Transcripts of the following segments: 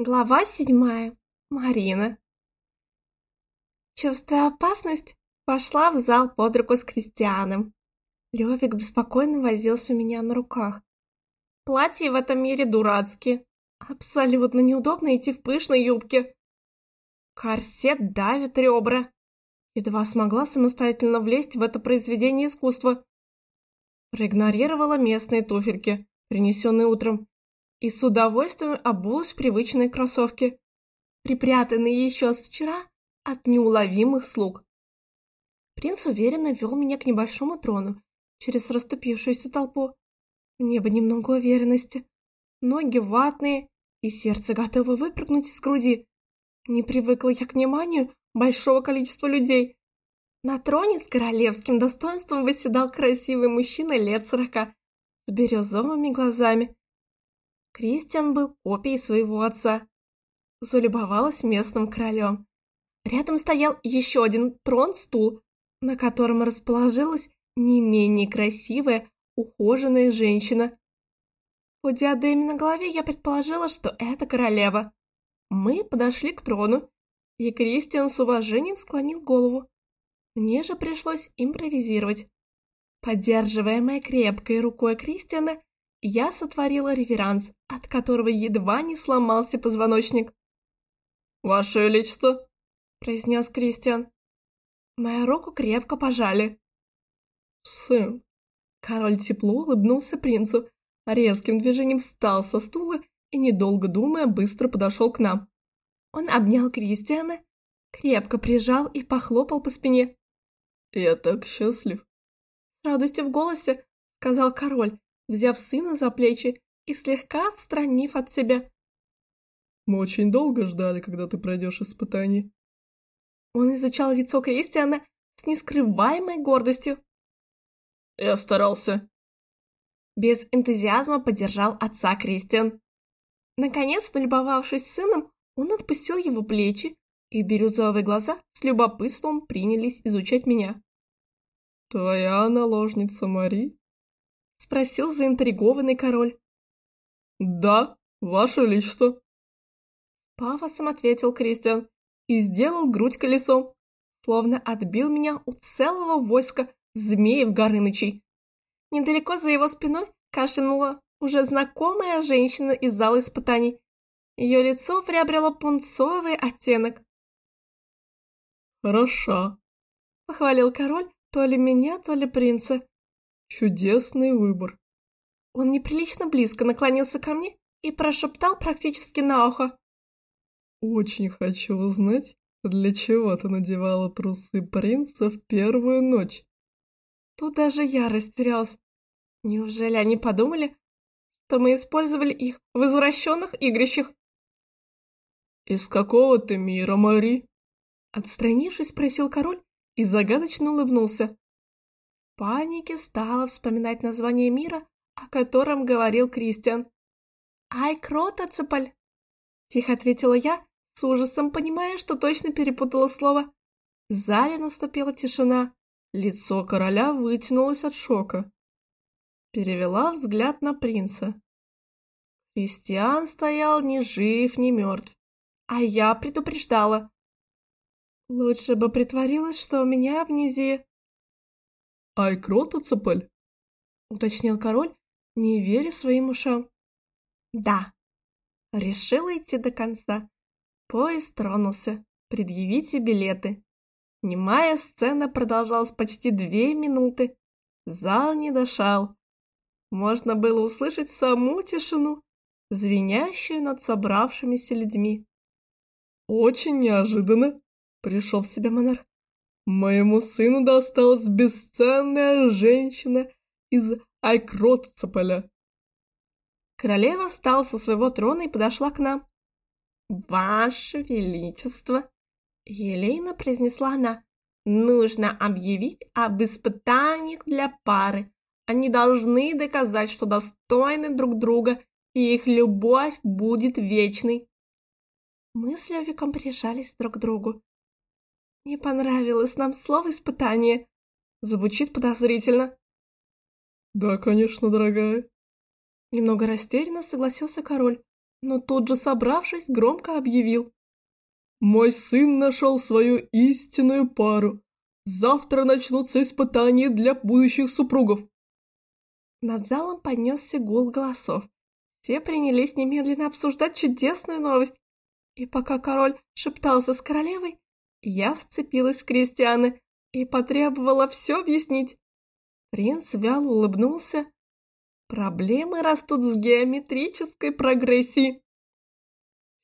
Глава седьмая. Марина. Чувствуя опасность, пошла в зал под руку с Кристианом. Левик беспокойно возился у меня на руках. Платье в этом мире дурацкие. Абсолютно неудобно идти в пышной юбке. Корсет давит ребра. Едва смогла самостоятельно влезть в это произведение искусства. Проигнорировала местные туфельки, принесенные утром, и с удовольствием обулась в привычные кроссовки, припрятанные еще с вчера от неуловимых слуг. Принц уверенно вел меня к небольшому трону через расступившуюся толпу. Небо немного уверенности, ноги ватные и сердце готово выпрыгнуть из груди. Не привыкла я к вниманию большого количества людей. На троне с королевским достоинством восседал красивый мужчина лет сорока с бирюзовыми глазами Кристиан был копией своего отца. Залюбовалась местным королем. Рядом стоял еще один трон-стул, на котором расположилась не менее красивая, ухоженная женщина. По диадеме на голове я предположила, что это королева. Мы подошли к трону, и Кристиан с уважением склонил голову. Мне же пришлось импровизировать. Поддерживаемая крепкой рукой Кристиана, я сотворила реверанс, от которого едва не сломался позвоночник. «Ваше Величество!» – произнес Кристиан. Мою руку крепко пожали. «Сын!» Король тепло улыбнулся принцу, резким движением встал со стула и, недолго думая, быстро подошел к нам. Он обнял Кристиана, крепко прижал и похлопал по спине. «Я так счастлив!» С радостью в голосе сказал король, взяв сына за плечи и слегка отстранив от себя. «Мы очень долго ждали, когда ты пройдешь испытание». Он изучал лицо Кристиана с нескрываемой гордостью. «Я старался». Без энтузиазма поддержал отца Кристиан. Наконец, налюбовавшись сыном, он отпустил его плечи, и бирюзовые глаза с любопытством принялись изучать меня. «Твоя наложница Мари?» — спросил заинтригованный король. «Да, ваше величество!» Пафосом ответил Кристиан и сделал грудь колесом, словно отбил меня у целого войска змеев Горынычей. Недалеко за его спиной кашлянула уже знакомая женщина из зала испытаний. Ее лицо приобрело пунцовый оттенок. «Хороша», — похвалил король то ли меня, то ли принца. Чудесный выбор. Он неприлично близко наклонился ко мне и прошептал практически на ухо. Очень хочу узнать, для чего ты надевала трусы принца в первую ночь. Тут даже я растерялась. Неужели они подумали, что мы использовали их в извращенных игрищах? «Из какого ты мира, Мари?» Отстранившись, спросил король и загадочно улыбнулся панике стала вспоминать название мира, о котором говорил Кристиан. «Ай, Кротоцеполь!» — тихо ответила я, с ужасом понимая, что точно перепутала слово. В зале наступила тишина. Лицо короля вытянулось от шока. Перевела взгляд на принца. Кристиан стоял ни жив, ни мертв, а я предупреждала. Лучше бы притворилась, что у меня амнезия. «Ай, Кротоцеполь?» — уточнил король, не веря своим ушам. «Да». Решила идти до конца. Поезд тронулся. Предъявите билеты. Немая сцена продолжалась почти две минуты. Зал не дышал. Можно было услышать саму тишину, звенящую над собравшимися людьми. «Очень неожиданно!» — пришел в себя монарх. Моему сыну досталась бесценная женщина из Айкротцеполя. Королева встала со своего трона и подошла к нам. «Ваше Величество!» Елена произнесла она. «Нужно объявить об испытаниях для пары. Они должны доказать, что достойны друг друга, и их любовь будет вечной». Мы с Левиком прижались друг к другу. Не понравилось нам слово «испытание». Звучит подозрительно. Да, конечно, дорогая. Немного растерянно согласился король. но тут же, собравшись, громко объявил. «Мой сын нашел свою истинную пару. Завтра начнутся испытания для будущих супругов». Над залом поднесся гул голосов. Все принялись немедленно обсуждать чудесную новость. И пока король шептался с королевой, я вцепилась в крестьяны и потребовала все объяснить. Принц вяло улыбнулся. Проблемы растут с геометрической прогрессией.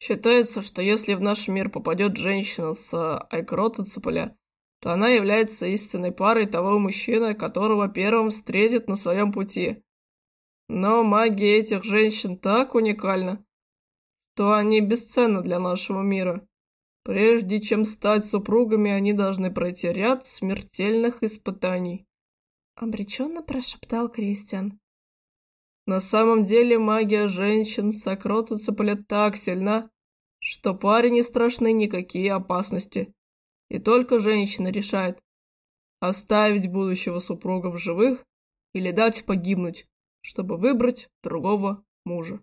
Считается, что если в наш мир попадет женщина с Айкрота Цепаля, то она является истинной парой того мужчины, которого первым встретит на своем пути. Но магия этих женщин так уникальна, что они бесценны для нашего мира. Прежде чем стать супругами, они должны пройти ряд смертельных испытаний. Обреченно прошептал Кристиан. На самом деле магия женщин Сокрота Цепаля так сильна, что паре не страшны никакие опасности. И только женщина решает, оставить будущего супруга в живых или дать погибнуть, чтобы выбрать другого мужа.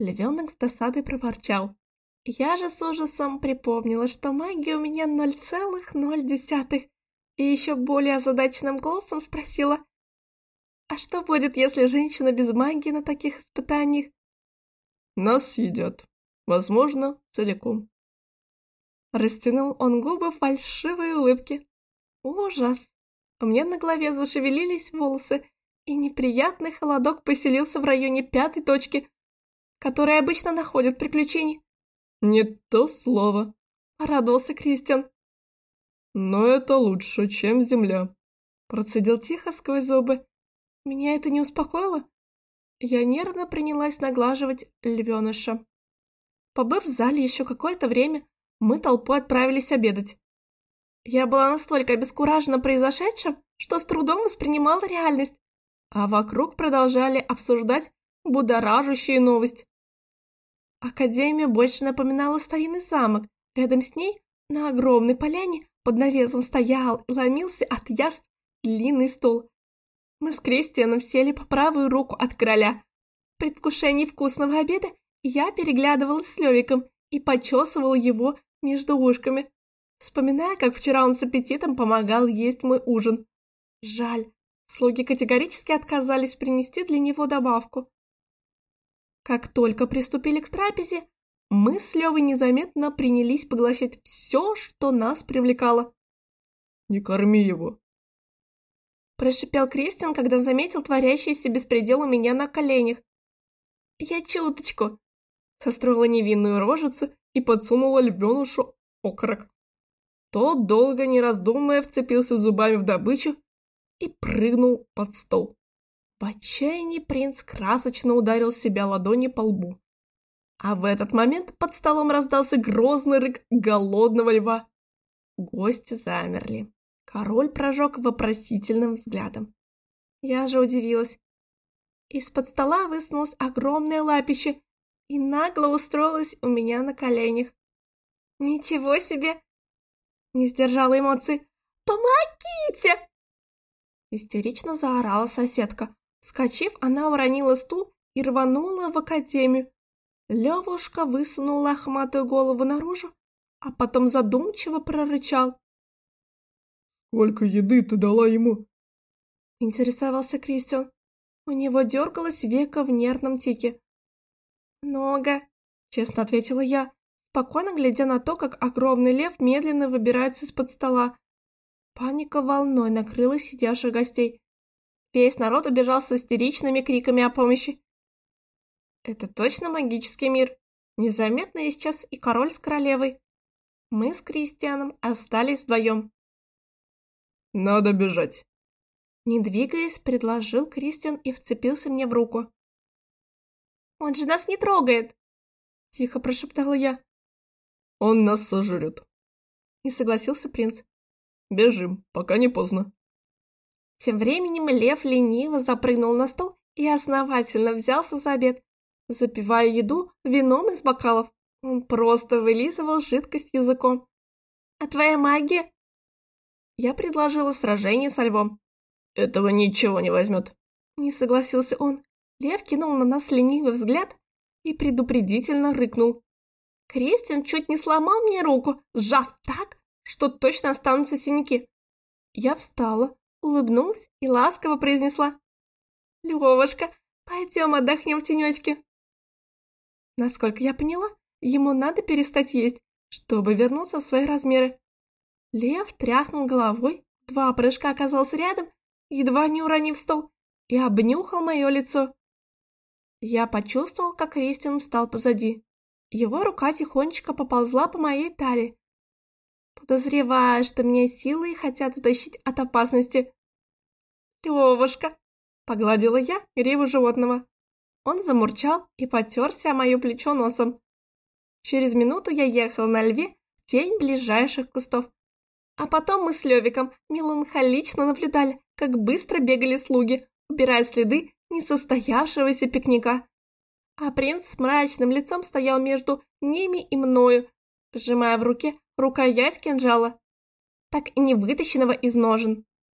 Львенок с досадой проворчал. Я же с ужасом припомнила, что магия у меня ноль целых ноль десятых, и еще более озадаченным голосом спросила, «А что будет, если женщина без магии на таких испытаниях?» «Нас съедят. Возможно, целиком». Растянул он губы в фальшивой улыбке. Ужас! У меня на голове зашевелились волосы, и неприятный холодок поселился в районе пятой точки, которая обычно находит приключений. «Не то слово», — порадовался Кристиан. «Но это лучше, чем земля», — процедил тихо сквозь зубы. Меня это не успокоило. Я нервно принялась наглаживать львеныша. Побыв в зале еще какое-то время, мы толпой отправились обедать. Я была настолько обескуражена произошедшим, что с трудом воспринимала реальность, а вокруг продолжали обсуждать будоражащую новость. Академия больше напоминала старинный замок. Рядом с ней, на огромной поляне, под навесом стоял и ломился от яств длинный стол. Мы с Кристианом сели по правую руку от короля. В предвкушении вкусного обеда я переглядывалась с Левиком и почесывала его между ушками, вспоминая, как вчера он с аппетитом помогал есть мой ужин. Жаль, слуги категорически отказались принести для него добавку. Как только приступили к трапезе, мы с Левой незаметно принялись поглощать все, что нас привлекало. «Не корми его!» Прошипел Кристиан, когда заметил творящийся беспредел у меня на коленях. «Я чуточку!» Состроила невинную рожицу и подсунула львенышу окорок. Тот, долго не раздумывая, вцепился зубами в добычу и прыгнул под стол. В отчаянии принц красочно ударил себя ладони по лбу. А в этот момент под столом раздался грозный рык голодного льва. Гости замерли. Король прожег вопросительным взглядом. Я же удивилась. Из-под стола высунулось огромное лапище и нагло устроилось у меня на коленях. «Ничего себе!» Не сдержала эмоций. «Помогите!» Истерично заорала соседка. Вскочив, она уронила стул и рванула в академию. Левушка высунул лохматую голову наружу, а потом задумчиво прорычал. «Сколько еды ты дала ему?» Интересовался Кристиан. У него дергалось веко в нервном тике. «Много», — честно ответила я, спокойно глядя на то, как огромный лев медленно выбирается из-под стола. Паника волной накрыла сидящих гостей. Весь народ убежал с истеричными криками о помощи. Это точно магический мир. Незаметно исчез и король с королевой. Мы с Кристианом остались вдвоем. «Надо бежать!» Не двигаясь, предложил Кристиан и вцепился мне в руку. «Он же нас не трогает!» Тихо прошептала я. «Он нас сожрет!» Не согласился принц. «Бежим, пока не поздно!» Тем временем лев лениво запрыгнул на стол и основательно взялся за обед, запивая еду вином из бокалов. Он просто вылизывал жидкость языком. «А твоя магия?» Я предложила сражение со львом. «Этого ничего не возьмет», — не согласился он. Лев кинул на нас ленивый взгляд и предупредительно рыкнул. Кристиан чуть не сломал мне руку, сжав так, что точно останутся синяки. Я встала, улыбнулась и ласково произнесла. «Левушка, пойдем отдохнем в тенечке». Насколько я поняла, ему надо перестать есть, чтобы вернуться в свои размеры. Лев тряхнул головой, два прыжка оказался рядом, едва не уронив стол, и обнюхал мое лицо. Я почувствовал, как Кристиан встал позади. Его рука тихонечко поползла по моей талии. Подозреваю, что меня силой хотят утащить от опасности. «Левушка!» — погладила я гриву животного. Он замурчал и потерся о мое плечо носом. Через минуту я ехал на льве в тень ближайших кустов. А потом мы с Левиком меланхолично наблюдали, как быстро бегали слуги, убирая следы несостоявшегося пикника. А принц с мрачным лицом стоял между ними и мною, сжимая в руке рукоять кинжала, так и не вытащенного из ножен.